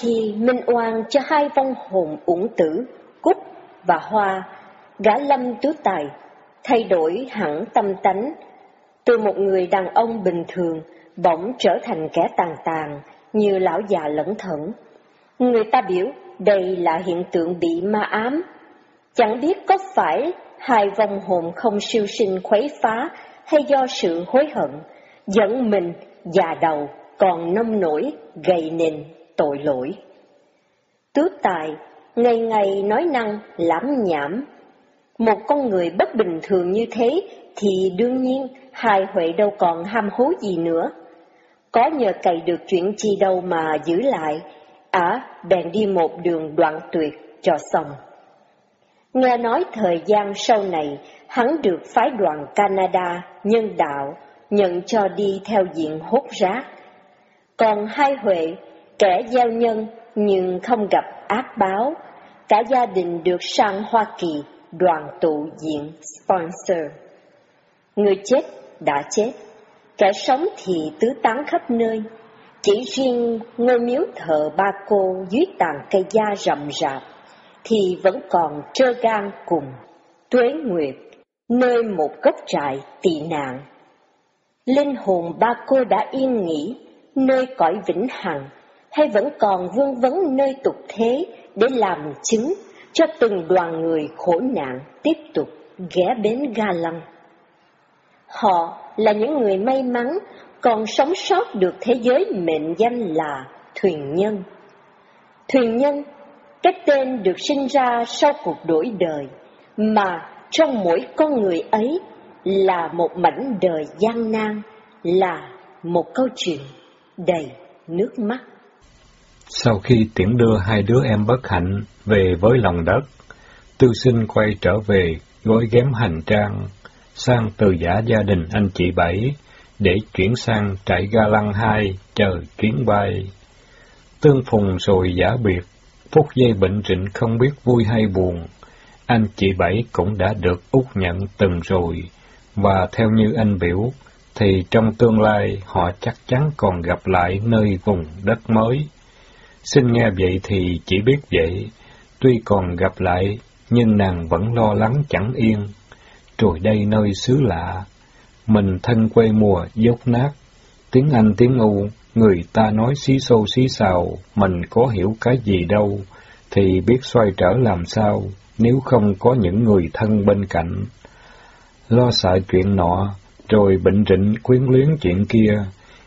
Khi minh oan cho hai vong hồn uổng tử, Cúc và Hoa, gã Lâm Tú Tài, thay đổi hẳn tâm tánh, từ một người đàn ông bình thường, bỗng trở thành kẻ tàn tàn, như lão già lẫn thẩn. Người ta biểu đây là hiện tượng bị ma ám. Chẳng biết có phải hai vong hồn không siêu sinh khuấy phá hay do sự hối hận, dẫn mình già đầu còn nông nổi gầy nền tội lỗi. Tứ tài, ngày ngày nói năng, lãm nhảm. Một con người bất bình thường như thế thì đương nhiên hai Huệ đâu còn ham hố gì nữa. Có nhờ cày được chuyện chi đâu mà giữ lại, à, bèn đi một đường đoạn tuyệt cho xong. Nghe nói thời gian sau này, hắn được phái đoàn Canada, nhân đạo, nhận cho đi theo diện hốt rác. Còn hai Huệ, kẻ gieo nhân nhưng không gặp ác báo, cả gia đình được sang Hoa Kỳ đoàn tụ diện sponsor. Người chết đã chết, kẻ sống thì tứ tán khắp nơi. Chỉ riêng ngôi miếu thờ ba cô dưới tàn cây da rậm rạp, thì vẫn còn trơ gan cùng tuế nguyệt, nơi một gốc trại tị nạn. Linh hồn ba cô đã yên nghỉ, nơi cõi vĩnh hằng, hay vẫn còn vương vấn nơi tục thế để làm chứng cho từng đoàn người khổ nạn tiếp tục ghé bến ga lăng. Họ là những người may mắn còn sống sót được thế giới mệnh danh là thuyền nhân. Thuyền nhân, cái tên được sinh ra sau cuộc đổi đời, mà trong mỗi con người ấy là một mảnh đời gian nan, là một câu chuyện đầy nước mắt. Sau khi tiễn đưa hai đứa em bất hạnh về với lòng đất, tư sinh quay trở về gói ghém hành trang sang từ giả gia đình anh chị Bảy để chuyển sang trại ga lăng hai chờ chuyến bay. Tương phùng rồi giả biệt, phút giây bệnh rịnh không biết vui hay buồn. Anh chị Bảy cũng đã được út nhận từng rồi, và theo như anh biểu, thì trong tương lai họ chắc chắn còn gặp lại nơi vùng đất mới. Xin nghe vậy thì chỉ biết vậy, tuy còn gặp lại, nhưng nàng vẫn lo lắng chẳng yên. Rồi đây nơi xứ lạ, mình thân quê mùa dốc nát, tiếng Anh tiếng U, người ta nói xí xô xí xào, mình có hiểu cái gì đâu, thì biết xoay trở làm sao, nếu không có những người thân bên cạnh. Lo sợ chuyện nọ, rồi bệnh rịnh quyến luyến chuyện kia,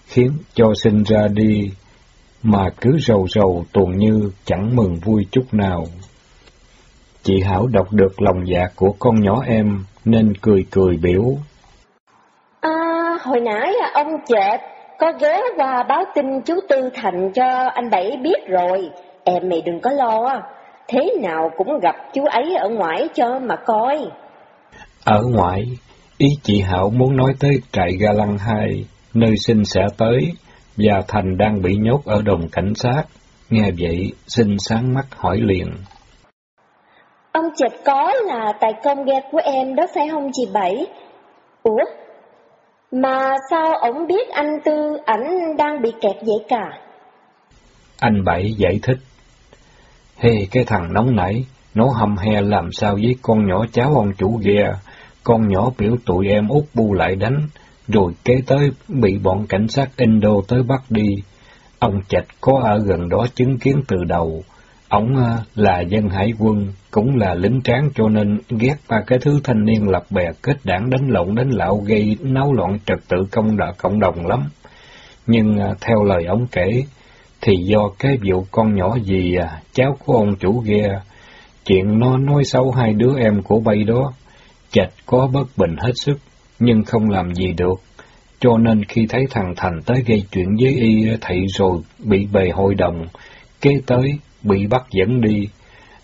khiến cho sinh ra đi, mà cứ rầu rầu tuồn như chẳng mừng vui chút nào. Chị Hảo đọc được lòng dạ của con nhỏ em, nên cười cười biểu. À, hồi nãy ông chợt có ghé qua báo tin chú Tư Thành cho anh Bảy biết rồi, em mày đừng có lo, thế nào cũng gặp chú ấy ở ngoài cho mà coi. Ở ngoài, ý chị Hảo muốn nói tới trại ga lăng hai, nơi sinh sẽ tới, và Thành đang bị nhốt ở đồn cảnh sát. Nghe vậy, xin sáng mắt hỏi liền. Ông chợt có là tài công ghe của em đó phải không chị Bảy? Ủa? Mà sao ổng biết anh Tư ảnh đang bị kẹt vậy cả? Anh Bảy giải thích. Hey, cái thằng nóng nảy, nó hầm he làm sao với con nhỏ cháu ông chủ ghe, con nhỏ biểu tụi em út bu lại đánh, rồi kế tới bị bọn cảnh sát Indo tới bắt đi. Ông Trạch có ở gần đó chứng kiến từ đầu. Ông à, là dân hải quân, cũng là lính tráng cho nên ghét ba cái thứ thanh niên lập bè kết đảng đánh lộn đánh lạo gây náo loạn trật tự công đợ cộng đồng lắm. Nhưng à, theo lời ông kể, thì do cái vụ con nhỏ gì à, cháu của ông chủ ghe, chuyện nó nói xấu hai đứa em của bay đó, chạch có bất bình hết sức, nhưng không làm gì được. Cho nên khi thấy thằng Thành tới gây chuyện với y thầy rồi bị bề hội đồng, kế tới bị bắt dẫn đi,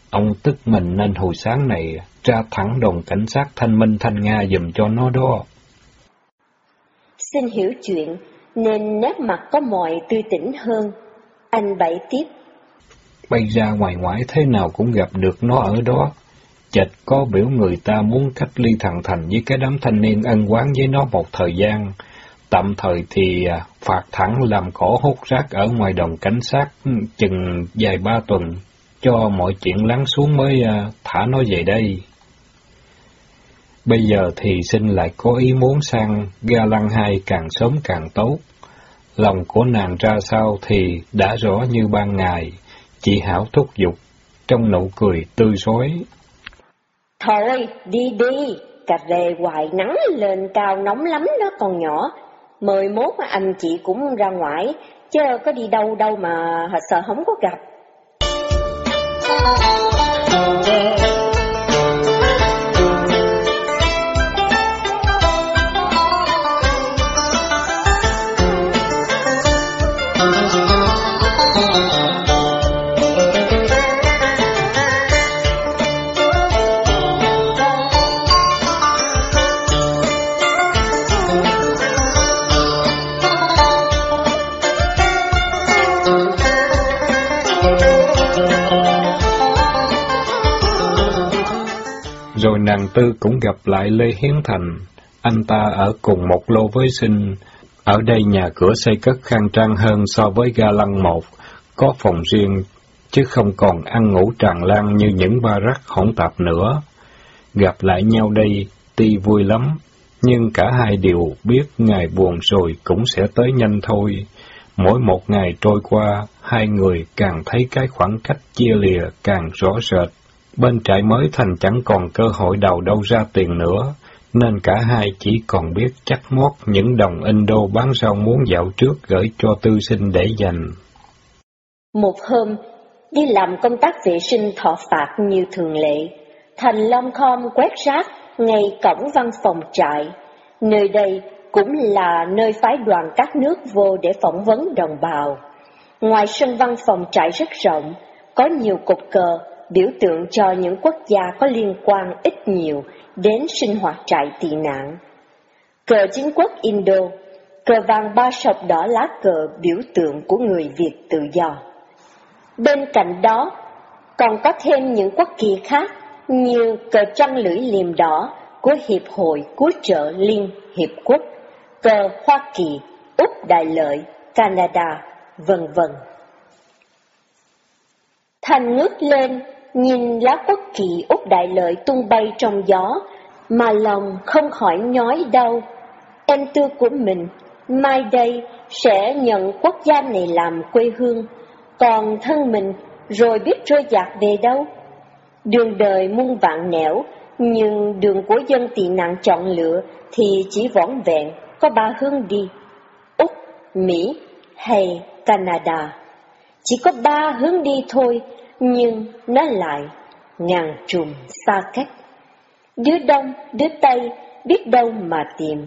ông tức mình nên hồi sáng này ra thẳng đồn cảnh sát thanh minh thanh Nga dùm cho nó đó. Xin hiểu chuyện, nên nét mặt có mọi tươi tỉnh hơn. Anh bảy tiếp. Bay ra ngoài ngoại thế nào cũng gặp được nó ở đó. Chạch có biểu người ta muốn cách ly thằng Thành với cái đám thanh niên ân quán với nó một thời gian. Tạm thời thì à, phạt thẳng làm cỏ hút rác ở ngoài đồng cảnh sát chừng vài ba tuần, cho mọi chuyện lắng xuống mới à, thả nó về đây. Bây giờ thì xin lại có ý muốn sang ga lăng hai càng sớm càng tốt. Lòng của nàng ra sao thì đã rõ như ban ngày, chị Hảo thúc giục, trong nụ cười tươi rói. Thôi, đi đi, cà rề hoài nắng lên cao nóng lắm đó con nhỏ. Mười mốt anh chị cũng ra ngoài, chứ có đi đâu đâu mà sợ không có gặp. Tư cũng gặp lại Lê Hiến Thành. Anh ta ở cùng một lô với sinh. Ở đây nhà cửa xây cất khang trang hơn so với ga lăng một, có phòng riêng, chứ không còn ăn ngủ tràn lan như những ba rắc hỗn tạp nữa. Gặp lại nhau đây, tuy vui lắm, nhưng cả hai đều biết ngày buồn rồi cũng sẽ tới nhanh thôi. Mỗi một ngày trôi qua, hai người càng thấy cái khoảng cách chia lìa càng rõ rệt. Bên trại mới thành chẳng còn cơ hội đầu đâu ra tiền nữa, nên cả hai chỉ còn biết chắc mót những đồng Indo bán rau muốn dạo trước gửi cho tư sinh để dành. Một hôm, đi làm công tác vệ sinh thọ phạt như thường lệ, Thành Long Khom quét rác ngay cổng văn phòng trại. Nơi đây cũng là nơi phái đoàn các nước vô để phỏng vấn đồng bào. Ngoài sân văn phòng trại rất rộng, có nhiều cột cờ, biểu tượng cho những quốc gia có liên quan ít nhiều đến sinh hoạt trại tị nạn. Cờ chính quốc Indo, cờ vàng ba sọc đỏ lá cờ biểu tượng của người Việt tự do. Bên cạnh đó, còn có thêm những quốc kỳ khác như cờ trăng lưỡi liềm đỏ của Hiệp hội Cứu trợ Liên Hiệp Quốc, cờ Hoa Kỳ, Úc Đại Lợi, Canada, vân vân. Thành ngước lên, nhìn lá quốc kỳ Úc Đại Lợi tung bay trong gió, mà lòng không khỏi nhói đau. Em tư của mình, mai đây sẽ nhận quốc gia này làm quê hương, còn thân mình rồi biết trôi dạt về đâu. Đường đời muôn vạn nẻo, nhưng đường của dân tị nạn chọn lựa thì chỉ võn vẹn, có ba hướng đi, Úc, Mỹ hay Canada. Chỉ có ba hướng đi thôi, nhưng nó lại ngàn trùng xa cách. Đứa đông, đứa tây, biết đâu mà tìm,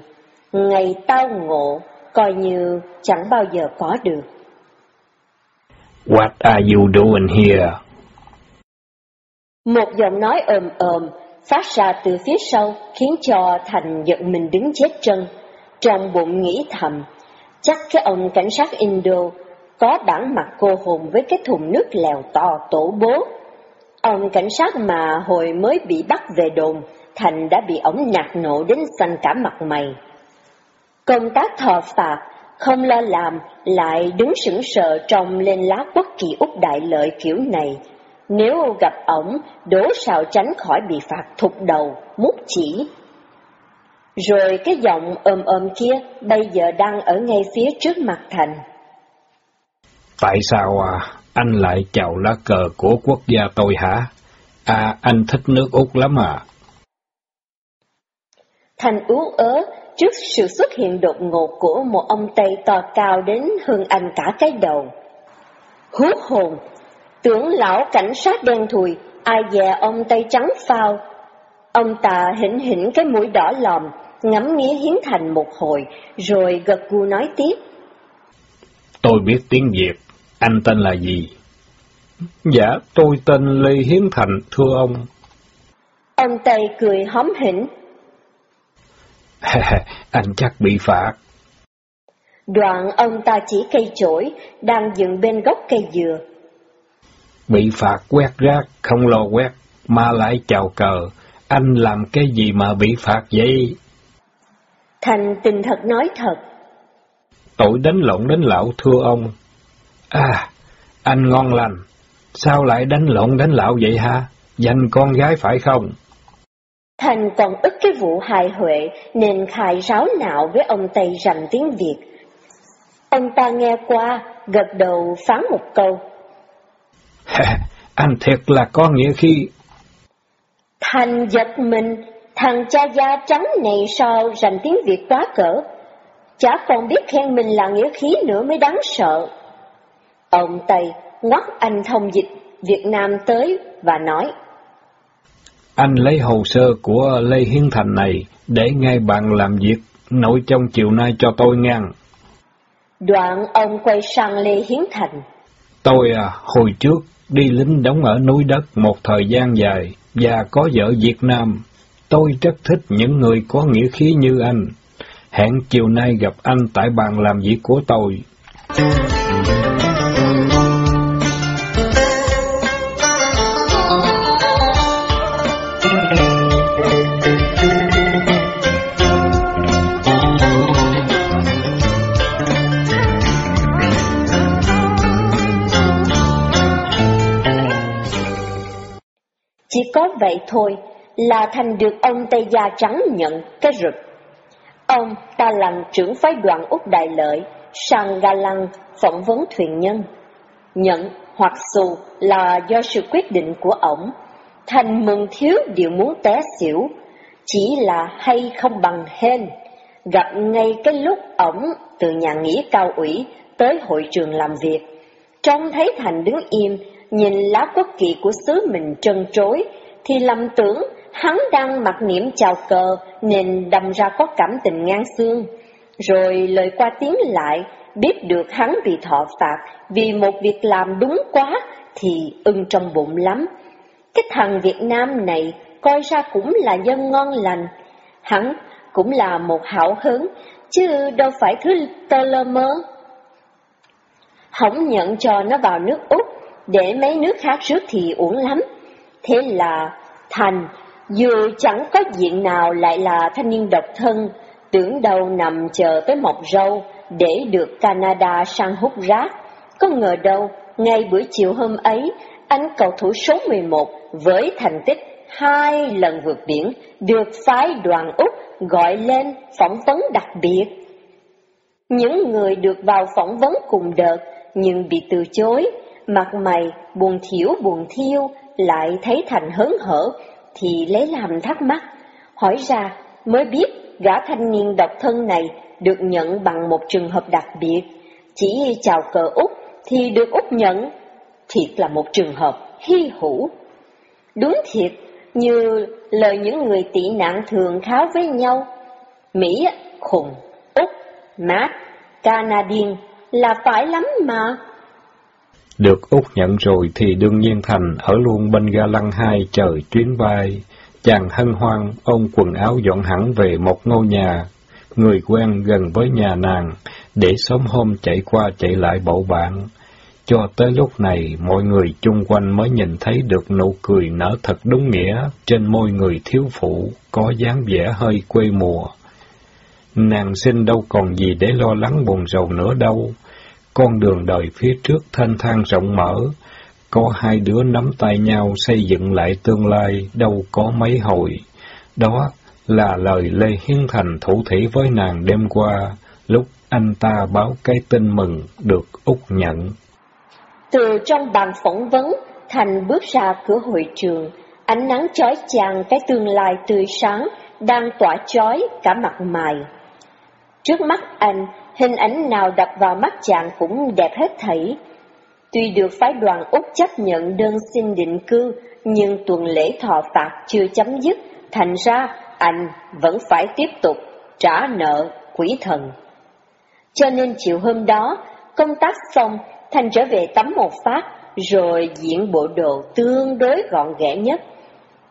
ngày tao ngộ, coi như chẳng bao giờ có được. What are you doing here? Một giọng nói ồm ồm phát ra từ phía sau khiến cho Thành giận mình đứng chết chân. Trong bụng nghĩ thầm, chắc cái ông cảnh sát Indo có bản mặt cô hồn với cái thùng nước lèo to tổ bố. Ông cảnh sát mà hồi mới bị bắt về đồn, Thành đã bị ổng nhạt nộ đến xanh cả mặt mày. Công tác thọ phạt, không lo làm, lại đứng sững sờ trong lên lá quốc kỳ Úc Đại Lợi kiểu này. Nếu gặp ổng, đố sao tránh khỏi bị phạt thục đầu, mút chỉ. Rồi cái giọng ôm ôm kia bây giờ đang ở ngay phía trước mặt Thành. Tại sao à, anh lại chào lá cờ của quốc gia tôi hả? À, anh thích nước Úc lắm à? Thành ú ớ trước sự xuất hiện đột ngột của một ông Tây to cao đến hơn anh cả cái đầu. Hú hồn, tưởng lão cảnh sát đen thùi, ai dè ông Tây trắng phao. Ông ta hỉnh hỉnh cái mũi đỏ lòm, ngắm nghía Hiến Thành một hồi, rồi gật gù nói tiếp. Tôi biết tiếng Việt, anh tên là gì? Dạ, tôi tên Lê Hiến Thành, thưa ông. Ông Tây cười hóm hỉnh. anh chắc bị phạt. Đoạn ông ta chỉ cây chổi, đang dựng bên gốc cây dừa. Bị phạt quét rác, không lo quét, mà lại chào cờ. Anh làm cái gì mà bị phạt vậy? Thành tình thật nói thật. tội đánh lộn đánh lão thưa ông. À, anh ngon lành, sao lại đánh lộn đánh lão vậy ha? Dành con gái phải không? Thành còn ức cái vụ hại huệ nên khai ráo nạo với ông Tây rằm tiếng Việt. Ông ta nghe qua, gật đầu phán một câu. anh thiệt là có nghĩa khi... Thành giật mình, thằng cha da trắng này sao rành tiếng Việt quá cỡ. Chả còn biết khen mình là nghĩa khí nữa mới đáng sợ. Ông Tây ngoắt anh thông dịch Việt Nam tới và nói. Anh lấy hồ sơ của Lê Hiến Thành này để ngay bạn làm việc nội trong chiều nay cho tôi ngang. Đoạn ông quay sang Lê Hiến Thành. Tôi à, hồi trước đi lính đóng ở núi đất một thời gian dài và có vợ Việt Nam. Tôi rất thích những người có nghĩa khí như anh. Hẹn chiều nay gặp anh tại bàn làm việc của tôi. Chỉ có vậy thôi là thành được ông Tây Gia Trắng nhận cái rực. Ông ta làm trưởng phái đoàn Úc Đại Lợi sang Ga Lăng phỏng vấn thuyền nhân. Nhận hoặc xù là do sự quyết định của ổng. Thành mừng thiếu điều muốn té xỉu, chỉ là hay không bằng hên. Gặp ngay cái lúc ổng từ nhà nghỉ cao ủy tới hội trường làm việc. Trông thấy Thành đứng im, nhìn lá quốc kỳ của xứ mình trân trối, thì lầm tưởng hắn đang mặc niệm chào cờ nên đâm ra có cảm tình ngang xương. Rồi lời qua tiếng lại, biết được hắn bị thọ phạt vì một việc làm đúng quá thì ưng trong bụng lắm. Cái thằng Việt Nam này coi ra cũng là dân ngon lành, hắn cũng là một hảo hứng, chứ đâu phải thứ tơ lơ mơ. Hổng nhận cho nó vào nước Úc, để mấy nước khác rước thì uổng lắm. Thế là Thành, dù chẳng có diện nào lại là thanh niên độc thân, tưởng đâu nằm chờ tới mọc râu để được Canada sang hút rác. Có ngờ đâu, ngay buổi chiều hôm ấy, anh cầu thủ số 11 với thành tích hai lần vượt biển được phái đoàn Úc gọi lên phỏng vấn đặc biệt. Những người được vào phỏng vấn cùng đợt nhưng bị từ chối, mặt mày buồn thiểu buồn thiêu, lại thấy Thành hớn hở, thì lấy làm thắc mắc. Hỏi ra mới biết gã thanh niên độc thân này được nhận bằng một trường hợp đặc biệt. Chỉ chào cờ Úc thì được Úc nhận, thiệt là một trường hợp hy hữu. Đúng thiệt, như lời những người tị nạn thường kháo với nhau. Mỹ, khùng, Úc, mát, Canadian là phải lắm mà. Được Úc nhận rồi thì đương nhiên Thành ở luôn bên ga lăng hai chờ chuyến bay. Chàng hân hoan ôm quần áo dọn hẳn về một ngôi nhà, người quen gần với nhà nàng, để sớm hôm chạy qua chạy lại bậu bạn. Cho tới lúc này, mọi người chung quanh mới nhìn thấy được nụ cười nở thật đúng nghĩa trên môi người thiếu phụ, có dáng vẻ hơi quê mùa. Nàng sinh đâu còn gì để lo lắng buồn rầu nữa đâu. Con đường đời phía trước thanh thang rộng mở, có hai đứa nắm tay nhau xây dựng lại tương lai đâu có mấy hồi. Đó là lời Lê Hiến Thành thủ thủy với nàng đêm qua, lúc anh ta báo cái tin mừng được Úc nhận. Từ trong bàn phỏng vấn, Thành bước ra cửa hội trường, ánh nắng chói chang cái tương lai tươi sáng đang tỏa chói cả mặt mày. Trước mắt anh, hình ảnh nào đập vào mắt chàng cũng đẹp hết thảy. Tuy được phái đoàn Úc chấp nhận đơn xin định cư, nhưng tuần lễ thọ phạt chưa chấm dứt, thành ra anh vẫn phải tiếp tục trả nợ quỷ thần. Cho nên chiều hôm đó, công tác xong, Thành trở về tắm một phát, rồi diện bộ đồ tương đối gọn ghẽ nhất.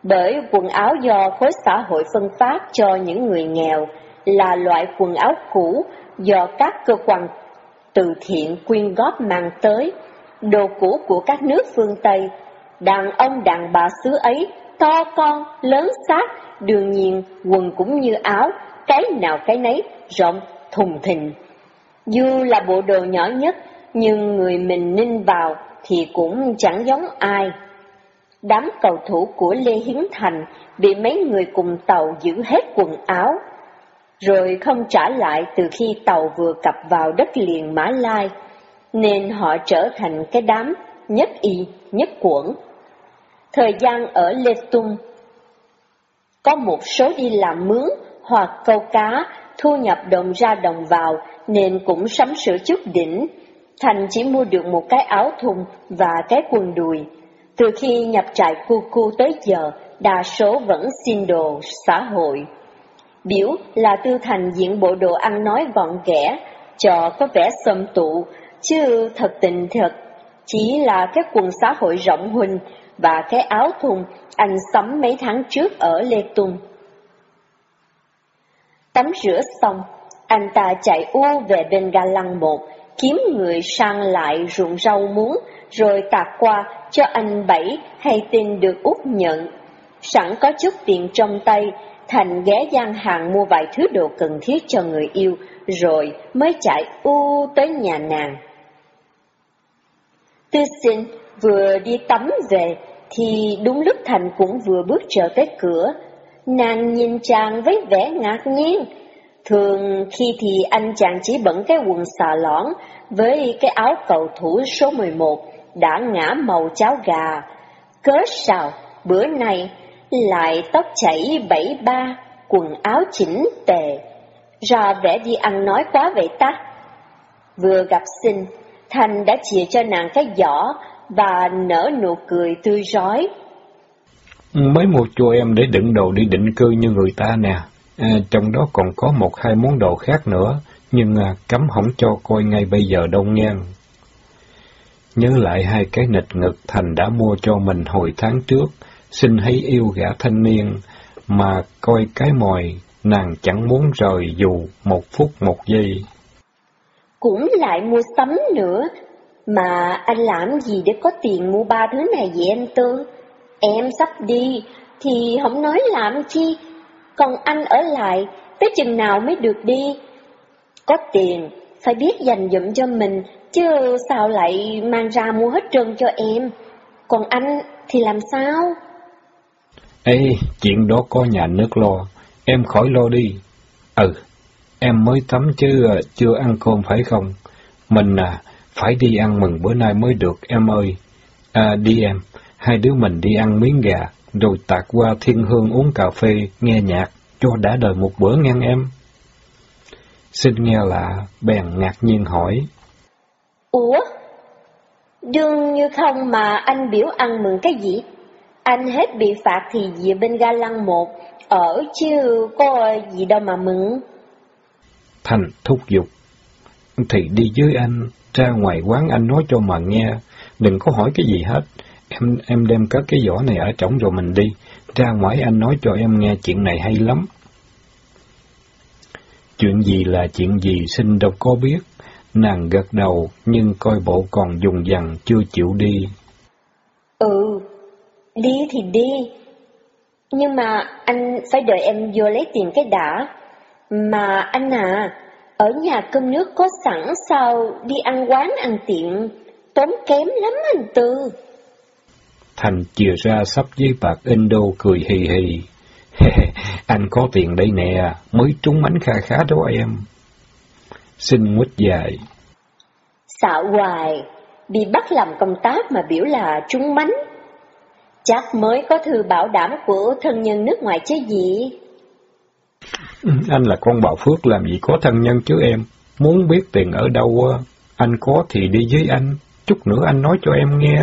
Bởi quần áo do khối xã hội phân phát cho những người nghèo là loại quần áo cũ do các cơ quan từ thiện quyên góp mang tới, đồ cũ của các nước phương Tây. Đàn ông đàn bà xứ ấy, to con, lớn xác, đương nhiên quần cũng như áo, cái nào cái nấy, rộng, thùng thình. Dù là bộ đồ nhỏ nhất, nhưng người mình ninh vào thì cũng chẳng giống ai. Đám cầu thủ của Lê Hiến Thành bị mấy người cùng tàu giữ hết quần áo, rồi không trả lại từ khi tàu vừa cập vào đất liền Mã Lai, nên họ trở thành cái đám nhất y, nhất quẩn. Thời gian ở Lê Tung, có một số đi làm mướn hoặc câu cá, thu nhập đồng ra đồng vào, nên cũng sắm sửa chút đỉnh. Thành chỉ mua được một cái áo thun và cái quần đùi. Từ khi nhập trại cu cu tới giờ, đa số vẫn xin đồ xã hội. Biểu là Tư Thành diện bộ đồ ăn nói gọn ghẽ, cho có vẻ xâm tụ, chứ thật tình thật, chỉ là cái quần xã hội rộng huỳnh và cái áo thun anh sắm mấy tháng trước ở Lê Tùng. Tắm rửa xong, anh ta chạy u về bên ga lăng một, kiếm người sang lại ruộng rau muống, rồi tạt qua cho anh Bảy hay tin được út nhận. Sẵn có chút tiền trong tay, Thành ghé gian hàng mua vài thứ đồ cần thiết cho người yêu, rồi mới chạy u tới nhà nàng. Tư sinh vừa đi tắm về, thì đúng lúc Thành cũng vừa bước trở tới cửa. Nàng nhìn chàng với vẻ ngạc nhiên. Thường khi thì anh chàng chỉ bận cái quần xà lõn với cái áo cầu thủ số 11 đã ngã màu cháo gà. Cớ sao, bữa nay lại tóc chảy bảy ba, quần áo chỉnh tề, ra vẻ đi ăn nói quá vậy ta. Vừa gặp xin, Thành đã chìa cho nàng cái giỏ và nở nụ cười tươi rói. Mới mua cho em để đựng đồ đi định cư như người ta nè, à, trong đó còn có một hai món đồ khác nữa, nhưng à, cấm không cho coi ngay bây giờ đâu nghe. Nhớ lại hai cái nịch ngực Thành đã mua cho mình hồi tháng trước, xin hãy yêu gã thanh niên, mà coi cái mồi, nàng chẳng muốn rời dù một phút một giây. Cũng lại mua sắm nữa, mà anh làm gì để có tiền mua ba thứ này vậy em Tư? Em sắp đi, thì không nói làm chi, còn anh ở lại, tới chừng nào mới được đi? Có tiền, phải biết dành dụm cho mình, chứ sao lại mang ra mua hết trơn cho em? Còn anh thì làm sao? Ê, chuyện đó có nhà nước lo, em khỏi lo đi. Ừ, em mới tắm chứ à, chưa ăn cơm phải không? Mình à, phải đi ăn mừng bữa nay mới được em ơi. À, đi em, hai đứa mình đi ăn miếng gà, rồi tạt qua thiên hương uống cà phê, nghe nhạc, cho đã đời một bữa ngang em. Xin nghe lạ, bèn ngạc nhiên hỏi. Ủa? Đương như không mà anh biểu ăn mừng cái gì? Anh hết bị phạt thì về bên ga lăng một, ở chứ có gì đâu mà mừng. Thành thúc giục. Thì đi với anh, ra ngoài quán anh nói cho mà nghe, đừng có hỏi cái gì hết. Em em đem cất cái vỏ này ở trống rồi mình đi, ra ngoài anh nói cho em nghe chuyện này hay lắm. Chuyện gì là chuyện gì xin đâu có biết, nàng gật đầu nhưng coi bộ còn dùng dằn chưa chịu đi. Ừ, đi thì đi, nhưng mà anh phải đợi em vô lấy tiền cái đã. Mà anh à, ở nhà cơm nước có sẵn sao đi ăn quán ăn tiện, tốn kém lắm anh Tư. Thành chìa ra sắp giấy bạc Indo cười hì hì. anh có tiền đây nè, mới trúng mánh kha khá đó em. Xin nguyết dài. Xạo hoài, bị bắt làm công tác mà biểu là trúng mánh. Chắc mới có thư bảo đảm của thân nhân nước ngoài chứ gì. Ừ, anh là con bảo phước làm gì có thân nhân chứ em. Muốn biết tiền ở đâu, anh có thì đi với anh. Chút nữa anh nói cho em nghe.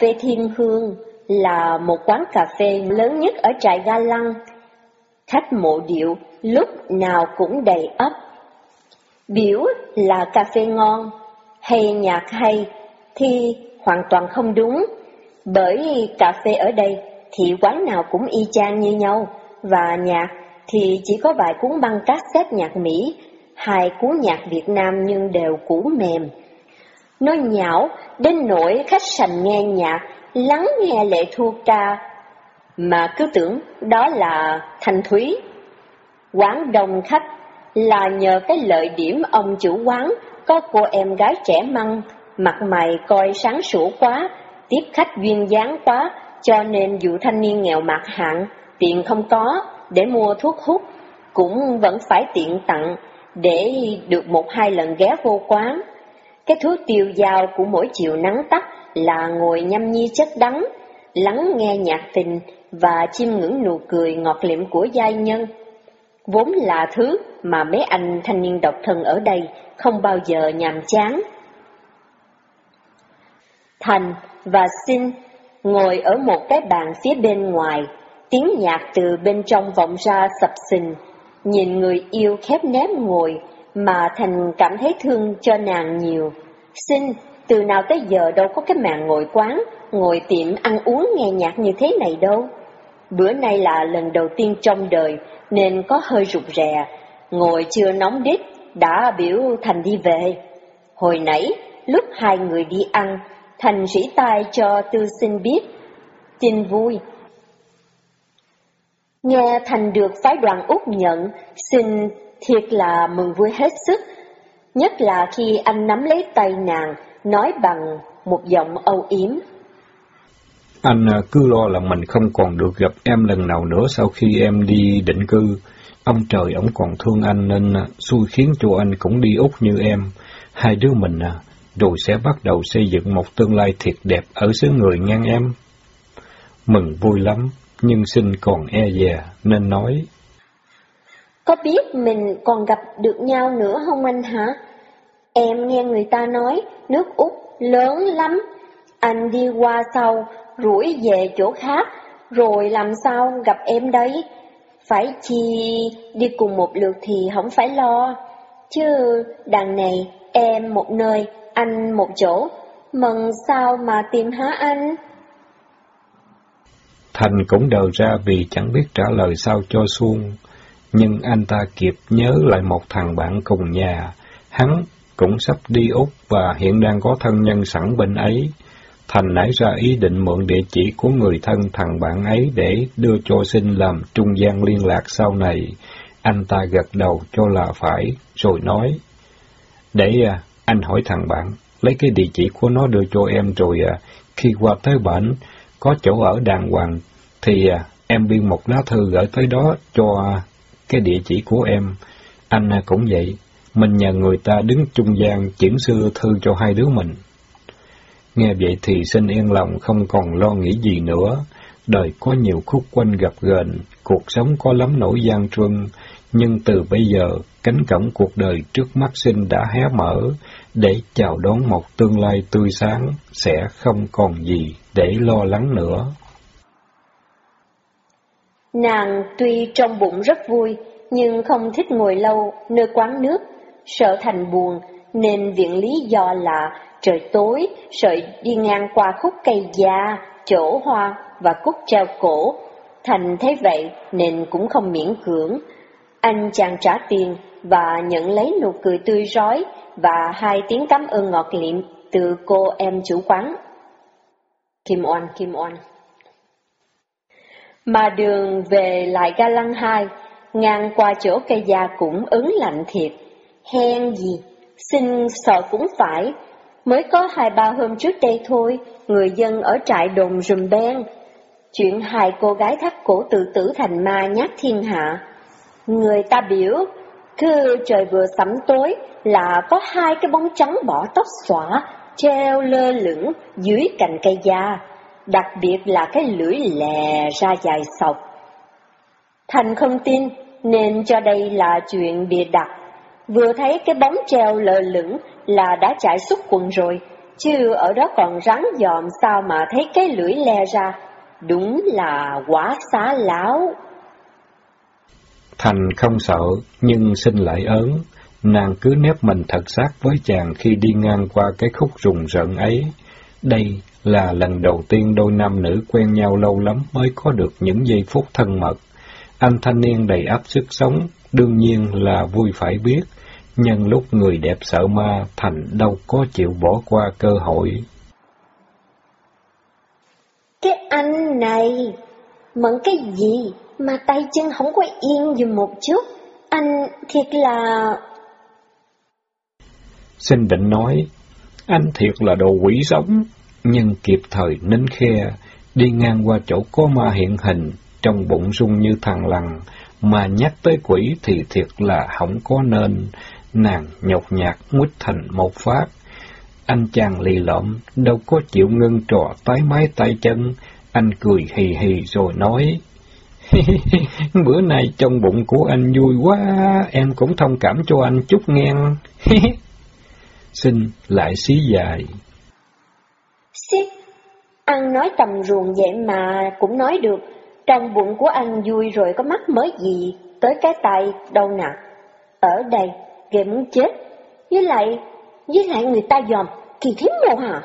Phê Thiên Hương là một quán cà phê lớn nhất ở trại Ga Lăng. Khách mộ điệu lúc nào cũng đầy ấp. Biểu là cà phê ngon, hay nhạc hay thì hoàn toàn không đúng, bởi cà phê ở đây thì quán nào cũng y chang như nhau, và nhạc thì chỉ có vài cuốn băng cassette nhạc Mỹ, hai cuốn nhạc Việt Nam nhưng đều cũ mềm. Nó nhão đến nỗi khách sành nghe nhạc, lắng nghe lệ thu ca, mà cứ tưởng đó là Thanh Thúy. Quán đông khách là nhờ cái lợi điểm ông chủ quán có cô em gái trẻ măng, mặt mày coi sáng sủa quá, tiếp khách duyên dáng quá, cho nên dù thanh niên nghèo mặt hạn, tiền không có, để mua thuốc hút, cũng vẫn phải tiện tặng, để được một hai lần ghé vô quán. Cái thú tiêu dao của mỗi chiều nắng tắt là ngồi nhâm nhi chất đắng, lắng nghe nhạc tình và chiêm ngưỡng nụ cười ngọt liệm của giai nhân. Vốn là thứ mà mấy anh thanh niên độc thân ở đây không bao giờ nhàm chán. Thành và Sinh ngồi ở một cái bàn phía bên ngoài, tiếng nhạc từ bên trong vọng ra sập sình, nhìn người yêu khép nép ngồi mà Thành cảm thấy thương cho nàng nhiều. xin từ nào tới giờ đâu có cái mạng ngồi quán, ngồi tiệm ăn uống nghe nhạc như thế này đâu. Bữa nay là lần đầu tiên trong đời nên có hơi rụt rè, ngồi chưa nóng đít, đã biểu Thành đi về. Hồi nãy, lúc hai người đi ăn, Thành rỉ tai cho Tư Sinh biết. Tin vui. Nghe Thành được phái đoàn Úc nhận, xin thiệt là mừng vui hết sức, nhất là khi anh nắm lấy tay nàng, nói bằng một giọng âu yếm. Anh à, cứ lo là mình không còn được gặp em lần nào nữa sau khi em đi định cư. Ông trời ổng còn thương anh nên à, xui khiến cho anh cũng đi Úc như em. Hai đứa mình à, rồi sẽ bắt đầu xây dựng một tương lai thiệt đẹp ở xứ người ngang em. Mừng vui lắm, nhưng xin còn e dè nên nói. Có biết mình còn gặp được nhau nữa không anh hả? Em nghe người ta nói nước Úc lớn lắm. Anh đi qua sau, rủi về chỗ khác, rồi làm sao gặp em đấy? Phải chi đi cùng một lượt thì không phải lo. Chứ đằng này em một nơi, anh một chỗ, mừng sao mà tìm hả anh? Thành cũng đờ ra vì chẳng biết trả lời sao cho xuông, nhưng anh ta kịp nhớ lại một thằng bạn cùng nhà, hắn cũng sắp đi Úc và hiện đang có thân nhân sẵn bên ấy. Thành nảy ra ý định mượn địa chỉ của người thân thằng bạn ấy để đưa cho sinh làm trung gian liên lạc sau này. Anh ta gật đầu cho là phải, rồi nói, Để à, anh hỏi thằng bạn, lấy cái địa chỉ của nó đưa cho em rồi à, khi qua tới bệnh có chỗ ở đàng hoàng, thì à, em biên một lá thư gửi tới đó cho à, cái địa chỉ của em. Anh cũng vậy, mình nhờ người ta đứng trung gian chuyển xưa thư cho hai đứa mình. Nghe vậy thì xin yên lòng không còn lo nghĩ gì nữa. Đời có nhiều khúc quanh gặp gền, cuộc sống có lắm nỗi gian truân, nhưng từ bây giờ, cánh cổng cuộc đời trước mắt sinh đã hé mở, để chào đón một tương lai tươi sáng, sẽ không còn gì để lo lắng nữa. Nàng tuy trong bụng rất vui, nhưng không thích ngồi lâu nơi quán nước, sợ thành buồn, nên viện lý do là trời tối, sợ đi ngang qua khúc cây già, chỗ hoa và cúc treo cổ. Thành thấy vậy nên cũng không miễn cưỡng. Anh chàng trả tiền và nhận lấy nụ cười tươi rói và hai tiếng cảm ơn ngọt liệm từ cô em chủ quán. Kim Oan, Kim Oan. Mà đường về lại ga lăng hai, ngang qua chỗ cây già cũng ứng lạnh thiệt. Hen gì, xin sợ cũng phải. Mới có hai ba hôm trước đây thôi, người dân ở trại đồn rùm ben. Chuyện hai cô gái thắt cổ tự tử thành ma nhát thiên hạ. Người ta biểu, cứ trời vừa sẩm tối là có hai cái bóng trắng bỏ tóc xõa, treo lơ lửng dưới cành cây da, đặc biệt là cái lưỡi lè ra dài sọc. Thành không tin, nên cho đây là chuyện bịa đặt. Vừa thấy cái bóng treo lơ lửng là đã chạy xúc quần rồi, chứ ở đó còn rắn dòm sao mà thấy cái lưỡi le ra, đúng là quá xá láo. Thành không sợ, nhưng xin lại ớn, nàng cứ nép mình thật sát với chàng khi đi ngang qua cái khúc rùng rợn ấy. Đây là lần đầu tiên đôi nam nữ quen nhau lâu lắm mới có được những giây phút thân mật. Anh thanh niên đầy áp sức sống, đương nhiên là vui phải biết, nhân lúc người đẹp sợ ma, Thành đâu có chịu bỏ qua cơ hội. Cái anh này, mận cái gì mà tay chân không có yên dùm một chút, anh thiệt là... Xin định nói, anh thiệt là đồ quỷ sống, nhưng kịp thời nín khe, đi ngang qua chỗ có ma hiện hình, trong bụng rung như thằng lằn, mà nhắc tới quỷ thì thiệt là không có nên, nàng nhọc nhạt nguyết thành một phát. Anh chàng lì lợm, đâu có chịu ngưng trò tái mái tay chân, anh cười hì hì rồi nói, Bữa nay trong bụng của anh vui quá, em cũng thông cảm cho anh chút nghe Xin lại xí dài. Xí, ăn nói tầm ruồng vậy mà cũng nói được, trong bụng của anh vui rồi có mắt mới gì tới cái tay đâu nè. Ở đây, ghê muốn chết. Với lại, với lại người ta dòm, kỳ thiếm mồ hả?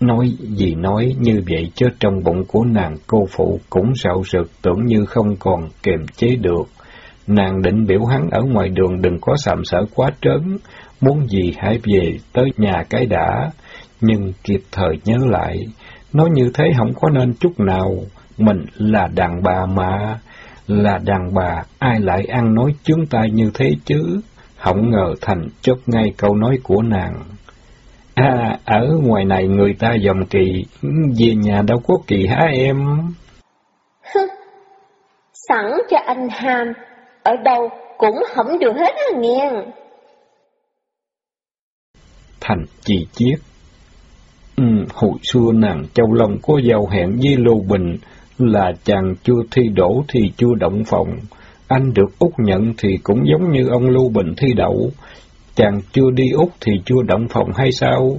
Nói gì nói như vậy chứ trong bụng của nàng cô phụ cũng rạo rực tưởng như không còn kiềm chế được. Nàng định biểu hắn ở ngoài đường đừng có sàm sở quá trớn, muốn gì hãy về tới nhà cái đã, nhưng kịp thời nhớ lại, nói như thế không có nên chút nào, mình là đàn bà mà, là đàn bà, ai lại ăn nói chướng tay như thế chứ, không ngờ thành chốt ngay câu nói của nàng. À, ở ngoài này người ta dòng kỳ, về nhà đâu có kỳ hả em? Sẵn cho anh ham, ở đâu cũng không được hết à nghe. Thành chi chiết Ừ, hồi xưa nàng Châu Long có giao hẹn với lưu Bình là chàng chưa thi đổ thì chưa động phòng. Anh được Úc nhận thì cũng giống như ông lưu Bình thi đậu. Chàng chưa đi Úc thì chưa động phòng hay sao?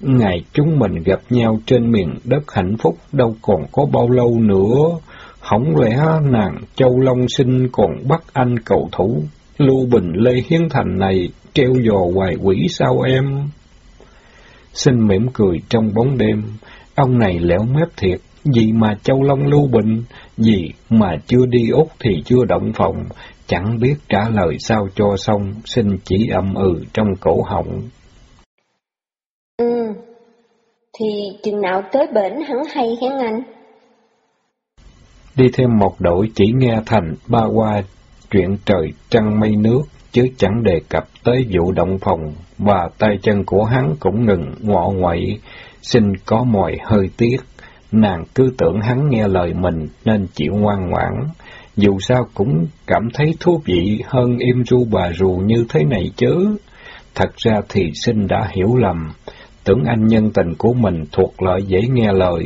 Ngày chúng mình gặp nhau trên miền đất hạnh phúc đâu còn có bao lâu nữa. Không lẽ nàng Châu Long sinh còn bắt anh cầu thủ, Lưu Bình Lê Hiến Thành này treo dò hoài quỷ sao em? Xin mỉm cười trong bóng đêm, ông này lẻo mép thiệt, gì mà Châu Long Lưu Bình, gì mà chưa đi Úc thì chưa động phòng, chẳng biết trả lời sao cho xong, xin chỉ ậm ừ trong cổ họng. Ừ, thì chừng nào tới bển hắn hay hén anh? Đi thêm một đội chỉ nghe thành ba qua chuyện trời trăng mây nước, chứ chẳng đề cập tới vụ động phòng, và tay chân của hắn cũng ngừng ngọ nguậy, xin có mồi hơi tiếc. Nàng cứ tưởng hắn nghe lời mình nên chịu ngoan ngoãn, dù sao cũng cảm thấy thú vị hơn im ru bà rù như thế này chứ. Thật ra thì sinh đã hiểu lầm, tưởng anh nhân tình của mình thuộc lợi dễ nghe lời.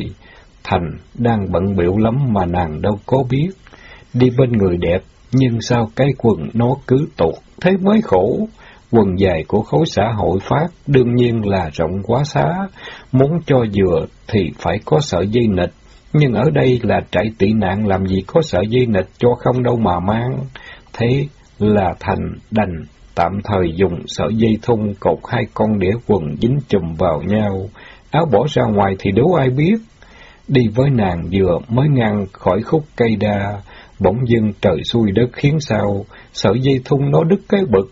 Thành đang bận biểu lắm mà nàng đâu có biết. Đi bên người đẹp, nhưng sao cái quần nó cứ tuột, thế mới khổ. Quần dài của khối xã hội phát đương nhiên là rộng quá xá, muốn cho vừa thì phải có sợi dây nịch, nhưng ở đây là trại tị nạn làm gì có sợi dây nịch cho không đâu mà mang. Thế là thành đành tạm thời dùng sợi dây thun cột hai con đĩa quần dính chùm vào nhau, áo bỏ ra ngoài thì đố ai biết. Đi với nàng vừa mới ngang khỏi khúc cây đa, bỗng dưng trời xuôi đất khiến sao, sợi dây thun nó đứt cái bực.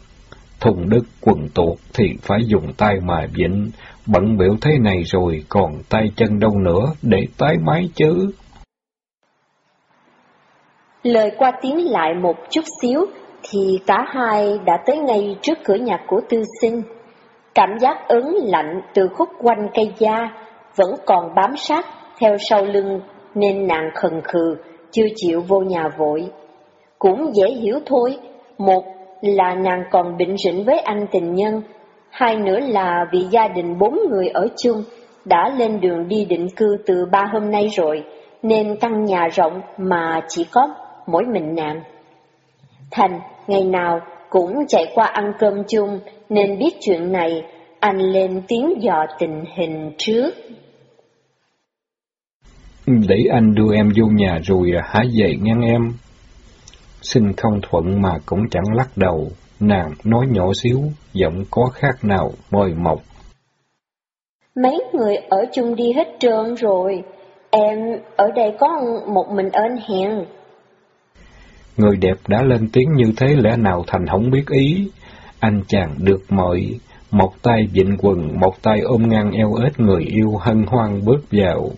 Thùng đứt quần tuột thì phải dùng tay mà vịnh, bận biểu thế này rồi còn tay chân đâu nữa để tái mái chứ. Lời qua tiếng lại một chút xíu, thì cả hai đã tới ngay trước cửa nhà của tư sinh. Cảm giác ớn lạnh từ khúc quanh cây da vẫn còn bám sát theo sau lưng nên nàng khần khừ, chưa chịu vô nhà vội. Cũng dễ hiểu thôi, một là nàng còn định rĩnh với anh tình nhân, hai nữa là vì gia đình bốn người ở chung đã lên đường đi định cư từ ba hôm nay rồi, nên căn nhà rộng mà chỉ có mỗi mình nàng. Thành ngày nào cũng chạy qua ăn cơm chung nên biết chuyện này, anh lên tiếng dò tình hình trước. Để anh đưa em vô nhà rồi hả về ngăn em. Xin không thuận mà cũng chẳng lắc đầu, nàng nói nhỏ xíu, giọng có khác nào mời mọc. Mấy người ở chung đi hết trơn rồi, em ở đây có một mình ơn hẹn. Người đẹp đã lên tiếng như thế lẽ nào Thành không biết ý. Anh chàng được mời, một tay vịnh quần, một tay ôm ngang eo ếch người yêu hân hoan bước vào.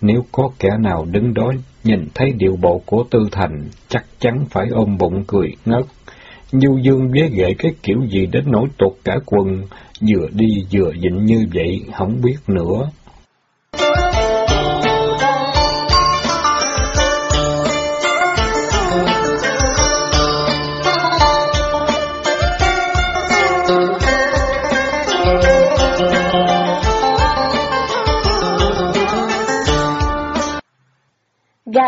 Nếu có kẻ nào đứng đó nhìn thấy điệu bộ của Tư Thành, chắc chắn phải ôm bụng cười ngất. Du Dương vế ghệ cái kiểu gì đến nỗi tột cả quần, vừa đi vừa dịnh như vậy, không biết nữa.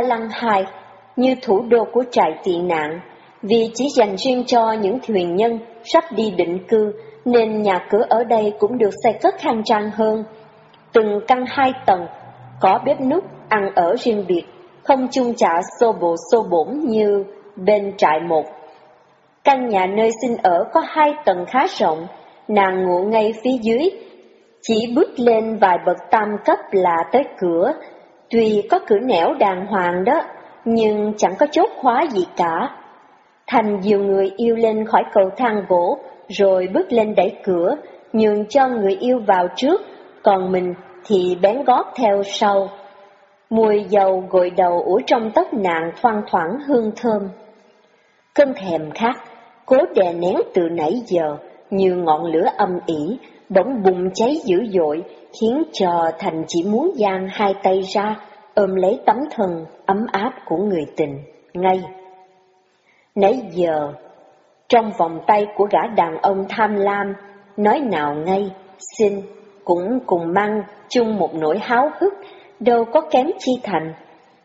Ba Lăng Hai như thủ đô của trại tị nạn, vì chỉ dành riêng cho những thuyền nhân sắp đi định cư nên nhà cửa ở đây cũng được xây cất khang trang hơn. Từng căn hai tầng, có bếp nút, ăn ở riêng biệt, không chung chả xô bộ xô bổn như bên trại một. Căn nhà nơi sinh ở có hai tầng khá rộng, nàng ngủ ngay phía dưới, chỉ bước lên vài bậc tam cấp là tới cửa, Tuy có cửa nẻo đàng hoàng đó, nhưng chẳng có chốt khóa gì cả. Thành dìu người yêu lên khỏi cầu thang gỗ, rồi bước lên đẩy cửa, nhường cho người yêu vào trước, còn mình thì bén gót theo sau. Mùi dầu gội đầu ủi trong tóc nàng thoang thoảng hương thơm. Cơn thèm khát, cố đè nén từ nãy giờ, như ngọn lửa âm ỉ, bỗng bùng cháy dữ dội, khiến cho Thành chỉ muốn giang hai tay ra, ôm lấy tấm thân ấm áp của người tình, ngay. Nãy giờ, trong vòng tay của gã đàn ông tham lam, nói nào ngay, xin, cũng cùng mang chung một nỗi háo hức, đâu có kém chi thành.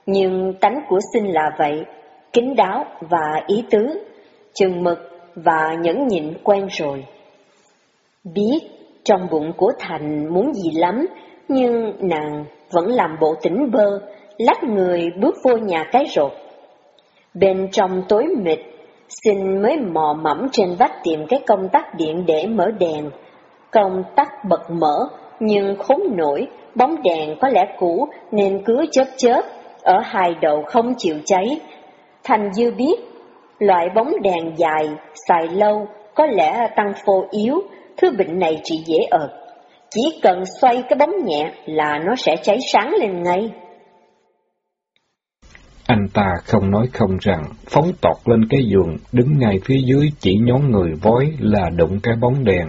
Nhưng tánh của xin là vậy, kín đáo và ý tứ, chừng mực và nhẫn nhịn quen rồi. Biết trong bụng của Thành muốn gì lắm, nhưng nàng vẫn làm bộ tỉnh bơ, lách người bước vô nhà cái rột. Bên trong tối mịt, xin mới mò mẫm trên vách tìm cái công tắc điện để mở đèn. Công tắc bật mở, nhưng khốn nổi, bóng đèn có lẽ cũ nên cứ chớp chớp, ở hai đầu không chịu cháy. Thành dư biết, loại bóng đèn dài, xài lâu, có lẽ tăng phô yếu, thứ bệnh này chỉ dễ ợt. Chỉ cần xoay cái bóng nhẹ là nó sẽ cháy sáng lên ngay. Anh ta không nói không rằng, phóng tọt lên cái giường, đứng ngay phía dưới chỉ nhón người vói là đụng cái bóng đèn.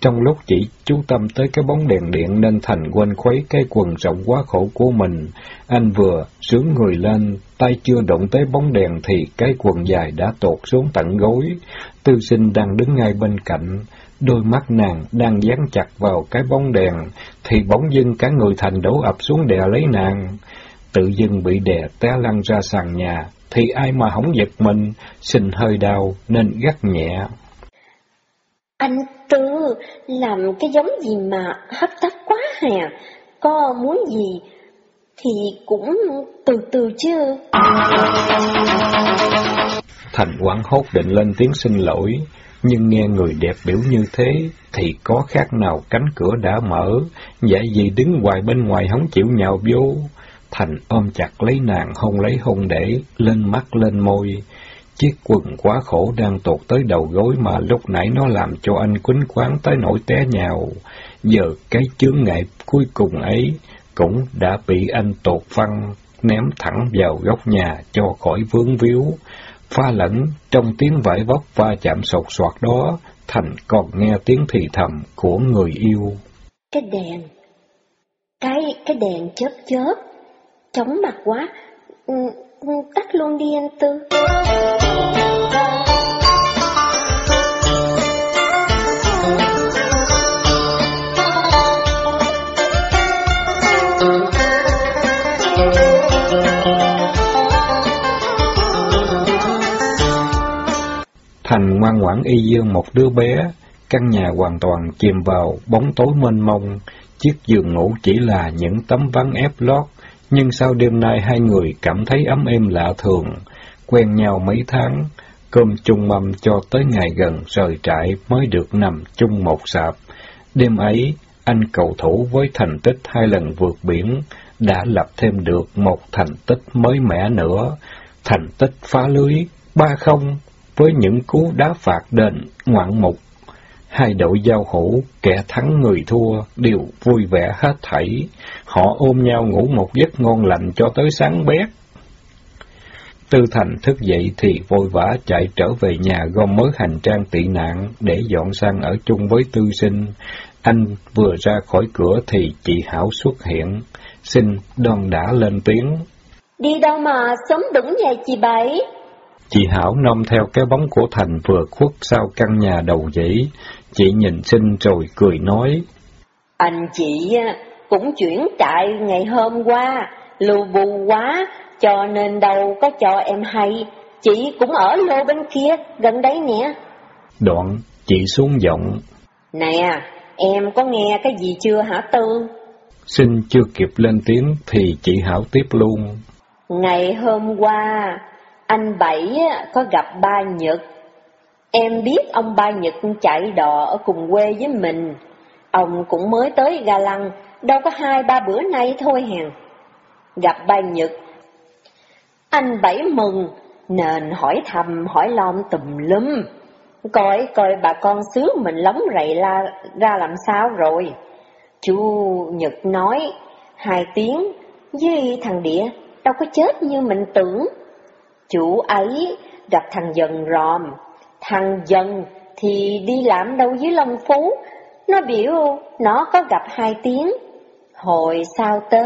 Trong lúc chỉ chú tâm tới cái bóng đèn điện nên Thành quên khuấy cái quần rộng quá khổ của mình. Anh vừa sướng người lên, tay chưa động tới bóng đèn thì cái quần dài đã tột xuống tận gối. Tư sinh đang đứng ngay bên cạnh, đôi mắt nàng đang dán chặt vào cái bóng đèn, thì bỗng dưng cả người Thành đổ ập xuống đè lấy nàng. Tự dưng bị đè té lăn ra sàn nhà, thì ai mà không giật mình, xin hơi đau nên gắt nhẹ. Anh Tư, làm cái giống gì mà hấp tấp quá hè, có muốn gì thì cũng từ từ chứ. Thành quảng hốt định lên tiếng xin lỗi, nhưng nghe người đẹp biểu như thế thì có khác nào cánh cửa đã mở, vậy gì đứng ngoài bên ngoài không chịu nhào vô. Thành ôm chặt lấy nàng hôn lấy hôn để, lên mắt lên môi. Chiếc quần quá khổ đang tột tới đầu gối mà lúc nãy nó làm cho anh quýnh quán tới nỗi té nhào. Giờ cái chướng ngại cuối cùng ấy cũng đã bị anh tột văng, ném thẳng vào góc nhà cho khỏi vướng víu. Pha lẫn trong tiếng vải vóc va chạm sột soạt đó, Thành còn nghe tiếng thì thầm của người yêu. Cái đèn, cái, cái đèn chớp chớp, chóng mặt quá, ừ, ừ, tắt luôn đi anh Tư. Thành ngoan ngoãn y dương một đứa bé, căn nhà hoàn toàn chìm vào bóng tối mênh mông, chiếc giường ngủ chỉ là những tấm ván ép lót, nhưng sau đêm nay hai người cảm thấy ấm êm lạ thường, quen nhau mấy tháng, cơm chung mâm cho tới ngày gần rời trại mới được nằm chung một sạp. Đêm ấy, anh cầu thủ với thành tích hai lần vượt biển, đã lập thêm được một thành tích mới mẻ nữa, thành tích phá lưới, ba không với những cú đá phạt đền ngoạn mục. Hai đội giao hữu, kẻ thắng người thua, đều vui vẻ hết thảy. Họ ôm nhau ngủ một giấc ngon lành cho tới sáng bét. Tư Thành thức dậy thì vội vã chạy trở về nhà gom mớ hành trang tị nạn để dọn sang ở chung với tư sinh. Anh vừa ra khỏi cửa thì chị Hảo xuất hiện, xin đòn đã lên tiếng. Đi đâu mà sớm đứng vậy chị Bảy? Chị Hảo nom theo cái bóng của Thành vừa khuất sau căn nhà đầu dãy. Chị nhìn xin rồi cười nói. Anh chị cũng chuyển trại ngày hôm qua, lưu bù quá, cho nên đâu có cho em hay. Chị cũng ở lô bên kia, gần đấy nè. Đoạn, chị xuống giọng. Nè, em có nghe cái gì chưa hả Tư? Xin chưa kịp lên tiếng thì chị Hảo tiếp luôn. Ngày hôm qua, anh Bảy có gặp ba Nhật. Em biết ông ba Nhật chạy đò ở cùng quê với mình. Ông cũng mới tới Ga Lăng, đâu có hai ba bữa nay thôi hèn. Gặp ba Nhật, anh Bảy mừng, nên hỏi thầm hỏi lom tùm lum. Coi coi bà con xứ mình lóng rậy la ra làm sao rồi. Chú Nhật nói, hai tiếng, với thằng Địa đâu có chết như mình tưởng. Chủ ấy gặp thằng dần ròm, thằng dần thì đi làm đâu dưới Long Phú, nó biểu nó có gặp hai tiếng. Hồi sau tớ